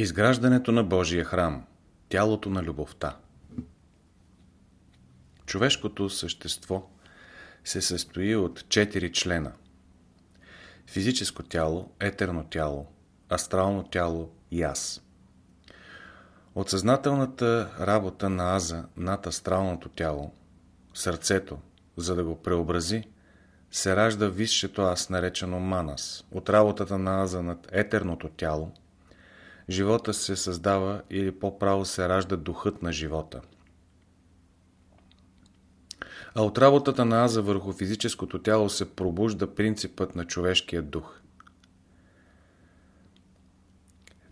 Изграждането на Божия храм Тялото на любовта Човешкото същество се състои от четири члена. Физическо тяло, етерно тяло, астрално тяло и аз. От съзнателната работа на аза над астралното тяло, сърцето, за да го преобрази, се ражда висшето аз, наречено манас. От работата на аза над етерното тяло, живота се създава или по-право се ражда духът на живота. А от работата на аза върху физическото тяло се пробужда принципът на човешкия дух.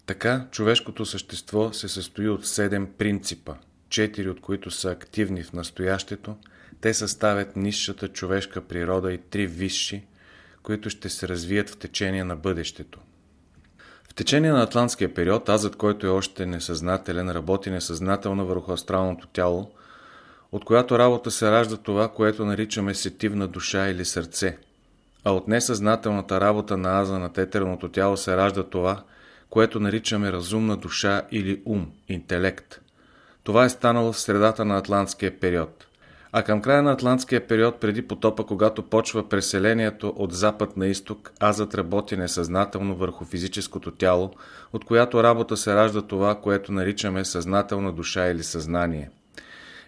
Така, човешкото същество се състои от седем принципа, четири от които са активни в настоящето, те съставят нисшата човешка природа и три висши, които ще се развият в течение на бъдещето. Течение на атлантския период, азът, който е още несъзнателен, работи несъзнателно върху астралното тяло, от която работа се ражда това, което наричаме сетивна душа или сърце. А от несъзнателната работа на аза на тетерното тяло се ражда това, което наричаме разумна душа или ум, интелект. Това е станало в средата на атлантския период. А към края на Атлантския период, преди потопа, когато почва преселението от запад на изток, азът работи несъзнателно върху физическото тяло, от която работа се ражда това, което наричаме съзнателна душа или съзнание.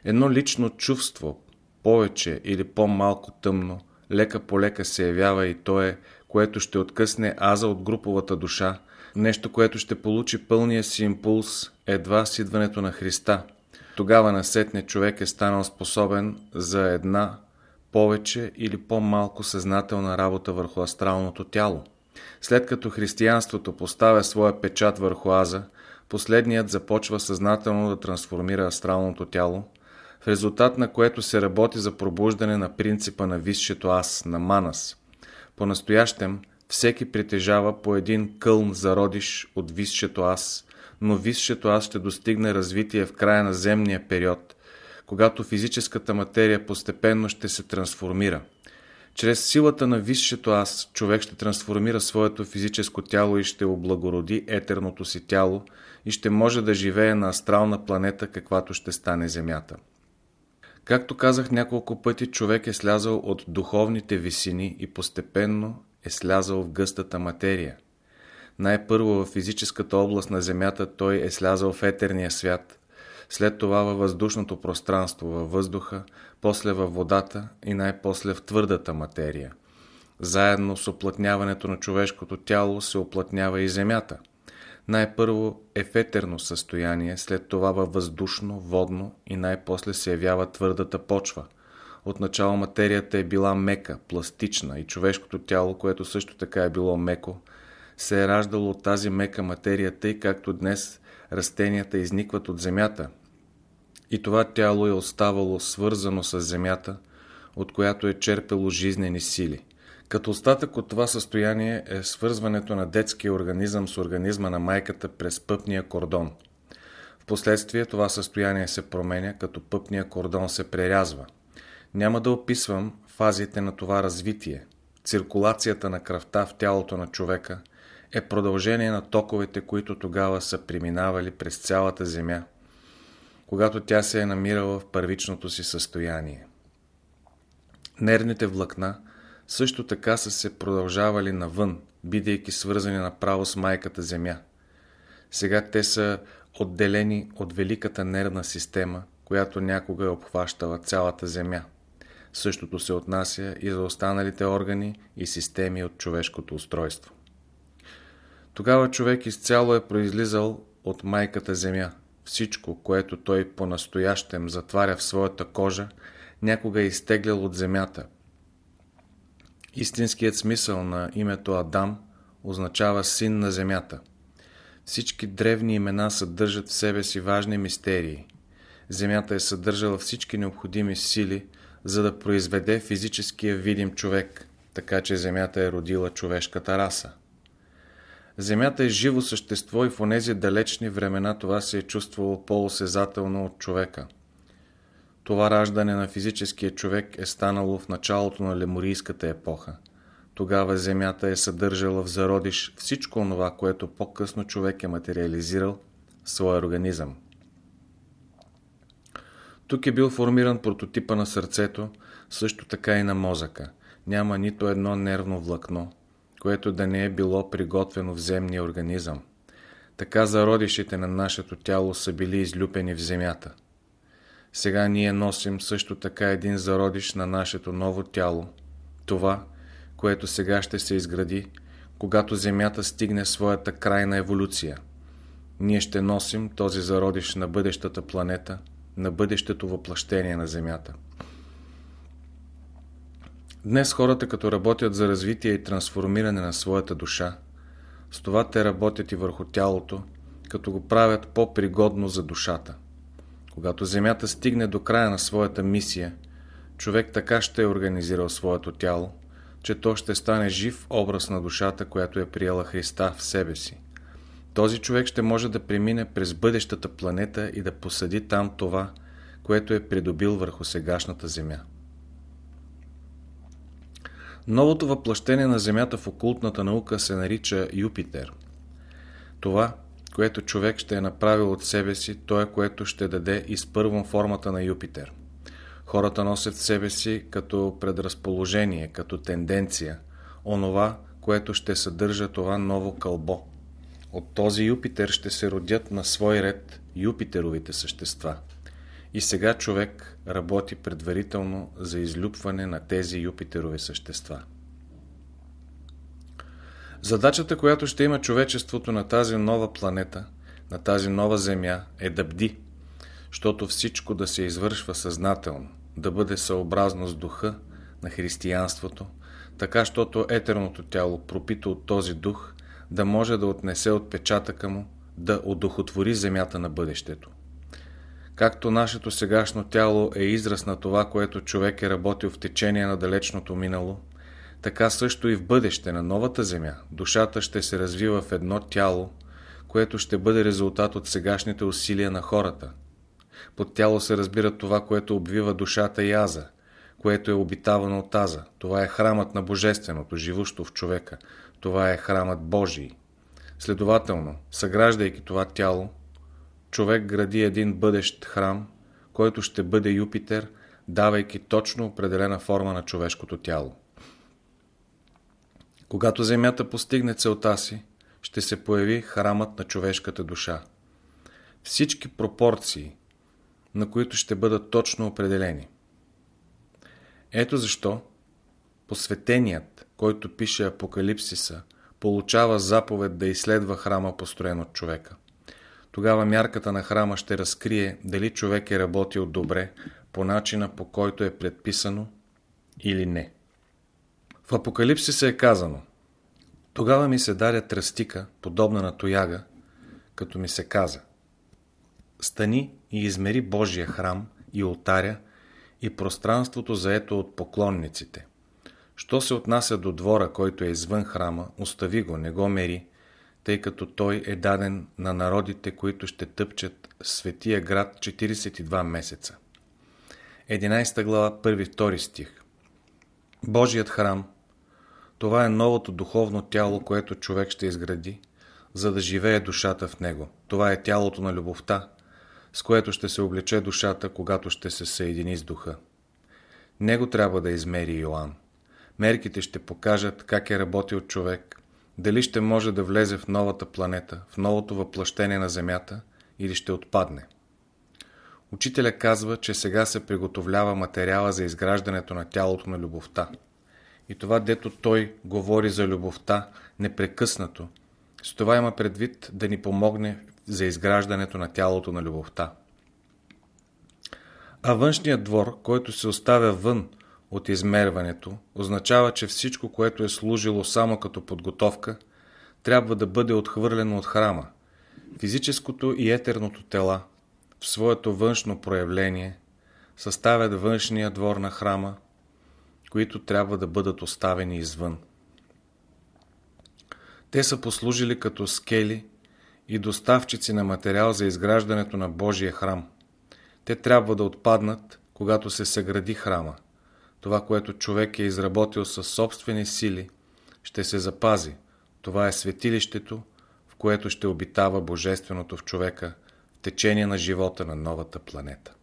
Едно лично чувство, повече или по-малко тъмно, лека по лека се явява и то е, което ще откъсне аза от груповата душа, нещо, което ще получи пълния си импулс едва с идването на Христа – тогава насетне човек е станал способен за една повече или по-малко съзнателна работа върху астралното тяло. След като християнството поставя своя печат върху аза, последният започва съзнателно да трансформира астралното тяло, в резултат на което се работи за пробуждане на принципа на висшето аз, на манас. По-настоящем всеки притежава по един кълн зародиш от висшето аз, но висшето аз ще достигне развитие в края на земния период, когато физическата материя постепенно ще се трансформира. Чрез силата на висшето аз, човек ще трансформира своето физическо тяло и ще облагороди етерното си тяло и ще може да живее на астрална планета, каквато ще стане Земята. Както казах няколко пъти, човек е слязал от духовните висини и постепенно е слязал в гъстата материя – най-първо в физическата област на Земята той е слязал в етерния свят, след това във въздушното пространство, във въздуха, после във водата и най-после в твърдата материя. Заедно с оплътняването на човешкото тяло се оплътнява и Земята. Най-първо е в етерно състояние, след това във въздушно, водно и най-после се явява твърдата почва. Отначало материята е била мека, пластична и човешкото тяло, което също така е било меко, се е раждало от тази мека материя, тъй както днес растенията изникват от земята. И това тяло е оставало свързано с земята, от която е черпело жизнени сили. Като остатък от това състояние е свързването на детския организъм с организма на майката през пъпния кордон. Впоследствие това състояние се променя, като пъпния кордон се прерязва. Няма да описвам фазите на това развитие. Циркулацията на кръвта в тялото на човека – е продължение на токовете, които тогава са преминавали през цялата Земя, когато тя се е намирала в първичното си състояние. Нервните влакна също така са се продължавали навън, бидейки свързани направо с майката Земя. Сега те са отделени от великата нервна система, която някога е обхващала цялата Земя. Същото се отнася и за останалите органи и системи от човешкото устройство. Тогава човек изцяло е произлизал от майката земя. Всичко, което той по-настоящем затваря в своята кожа, някога е изтеглял от земята. Истинският смисъл на името Адам означава син на земята. Всички древни имена съдържат в себе си важни мистерии. Земята е съдържала всички необходими сили, за да произведе физическия видим човек, така че Земята е родила човешката раса. Земята е живо същество и в онези далечни времена това се е чувствало по-осезателно от човека. Това раждане на физическия човек е станало в началото на леморийската епоха. Тогава земята е съдържала в зародиш всичко онова, което по-късно човек е материализирал в своя организъм. Тук е бил формиран прототипа на сърцето, също така и на мозъка. Няма нито едно нервно влакно, което да не е било приготвено в земния организъм. Така зародишите на нашето тяло са били излюпени в земята. Сега ние носим също така един зародиш на нашето ново тяло. Това, което сега ще се изгради, когато Земята стигне своята крайна еволюция. Ние ще носим този зародиш на бъдещата планета, на бъдещето въплъщение на Земята. Днес хората като работят за развитие и трансформиране на своята душа, с това те работят и върху тялото, като го правят по-пригодно за душата. Когато Земята стигне до края на своята мисия, човек така ще е организирал своето тяло, че то ще стане жив образ на душата, която е приела Христа в себе си. Този човек ще може да премине през бъдещата планета и да посади там това, което е придобил върху сегашната Земя. Новото въплъщение на Земята в окултната наука се нарича Юпитер. Това, което човек ще е направил от себе си, то е което ще даде изпървом формата на Юпитер. Хората носят в себе си като предразположение, като тенденция, онова, което ще съдържа това ново кълбо. От този Юпитер ще се родят на свой ред Юпитеровите същества. И сега човек работи предварително за излюпване на тези Юпитерови същества. Задачата, която ще има човечеството на тази нова планета, на тази нова земя, е да бди, защото всичко да се извършва съзнателно, да бъде съобразно с духа на християнството, така, щото етерното тяло, пропито от този дух, да може да отнесе отпечатъка му, да одухотвори земята на бъдещето. Както нашето сегашно тяло е израз на това, което човек е работил в течение на далечното минало, така също и в бъдеще на новата земя, душата ще се развива в едно тяло, което ще бъде резултат от сегашните усилия на хората. Под тяло се разбира това, което обвива душата и аза, което е обитавано от аза. Това е храмът на Божественото, живощо в човека. Това е храмът Божий. Следователно, съграждайки това тяло, човек гради един бъдещ храм, който ще бъде Юпитер, давайки точно определена форма на човешкото тяло. Когато Земята постигне целта си, ще се появи храмът на човешката душа. Всички пропорции, на които ще бъдат точно определени. Ето защо посветеният, който пише Апокалипсиса, получава заповед да изследва храма, построен от човека. Тогава мярката на храма ще разкрие дали човек е работил добре по начина по който е предписано или не. В Апокалипсиса е казано Тогава ми се даде тръстика, подобна на тояга, като ми се каза Стани и измери Божия храм и алтаря и пространството заето от поклонниците. Що се отнася до двора, който е извън храма, остави го, не го мери, тъй като той е даден на народите, които ще тъпчат светия град 42 месеца. 11 глава, 1-2 стих Божият храм – това е новото духовно тяло, което човек ще изгради, за да живее душата в него. Това е тялото на любовта, с което ще се облече душата, когато ще се съедини с духа. Него трябва да измери Йоанн. Мерките ще покажат как е работил човек, дали ще може да влезе в новата планета, в новото въплъщение на Земята или ще отпадне. Учителя казва, че сега се приготовлява материала за изграждането на тялото на любовта. И това, дето той говори за любовта непрекъснато, с това има предвид да ни помогне за изграждането на тялото на любовта. А външният двор, който се оставя вън от измерването, означава, че всичко, което е служило само като подготовка, трябва да бъде отхвърлено от храма. Физическото и етерното тела в своето външно проявление съставят външния двор на храма, които трябва да бъдат оставени извън. Те са послужили като скели и доставчици на материал за изграждането на Божия храм. Те трябва да отпаднат, когато се съгради храма. Това, което човек е изработил със собствени сили ще се запази. Това е светилището, в което ще обитава Божественото в човека в течение на живота на новата планета.